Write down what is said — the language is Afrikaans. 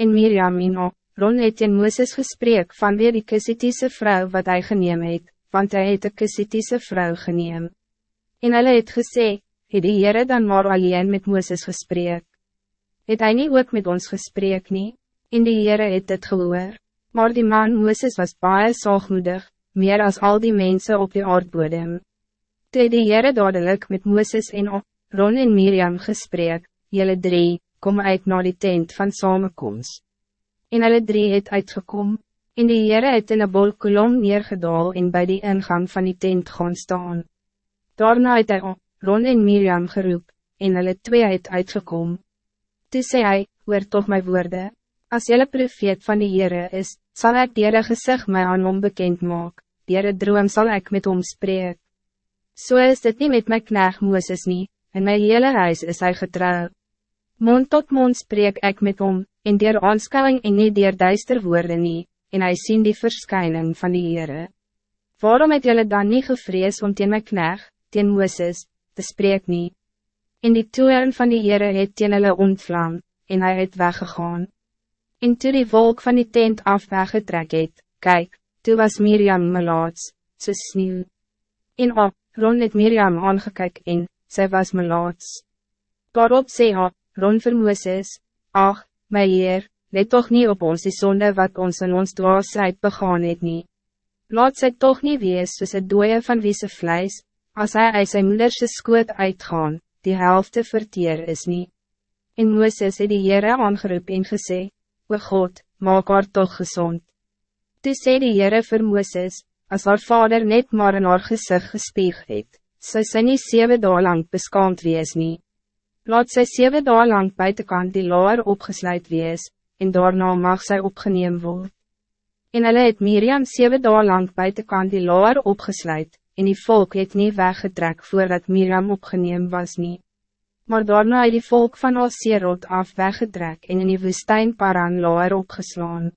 En Miriam en O, Ron het in Mooses gesprek van weer die Kisitiese vrouw wat hij geneem het, want hij het een Kisitiese vrouw geneem. En hulle het gesê, het die Heere dan maar alleen met Mooses gesprek. Het hij niet ook met ons gesprek nie, en die Heere het dit gehoor. Maar die man Mooses was baie zaagmoedig, meer als al die mensen op de aardbodem. Toe die Heere dadelijk met Mooses en op, Ron en Miriam gesprek, jylle drie, kom uit naar die tent van samenkomst. En hulle drie het uitgekom, en die Heere het in een bol kolom neergedaal en bij die ingang van die tent gaan staan. Daarna het hy Ron en Miriam geroep, en hulle twee het uitgekom. Toe sê hy, hoor toch my woorde, as jylle profeet van die Heere is, zal ik dier gezicht mij aan hom bekend maak, dier droom zal ik met hom spreek. So is dit niet met mijn knecht Mooses nie, en mijn hele huis is hij getrouw. Mond tot mond spreek ik met hom, en dier aanskouwing en nie dier duister woorden nie, en hij sien die verschijning van die Heere. Waarom het jullie dan niet gevrees om teen mijn knecht, teen Mooses, te spreek nie? In die toeren van die Heere het teen hulle ontvlam, en hij het weggegaan. En toe die wolk van die tent af weggetrek het, kyk, toe was Miriam melaats, so sneeuw. En op, Ron het Miriam aangekyk en, sy was melaats. Daarop sê ha, Ron vir Mooses, Ach, my Heer, let toch niet op ons die sonde wat ons in ons dwaasheid begaan het nie. Laat sy toch niet wees soos het dooie van wie se vlees, as hy uit sy moederse skoot uitgaan, die helft verteer is nie. En Mooses het die Heere aangeroep en gesê, O God, maak haar toch gezond. Toe sê die Heere vir Mooses, als haar vader net maar in haar gezicht gespieg het, sy sy nie 7 dagen lang beskaamd wees nie. Laat sy 7 dagen lang buitenkant die laar opgesluit wees, en daarna mag sy opgeneem word. En hulle het Miriam 7 dagen lang buitenkant die laar opgesluit, en die volk het nie weggetrek voordat Miriam opgeneem was nie. Maar daarna het die volk van Oserot af weggetrek en in die woestijn Paran laar opgeslaan.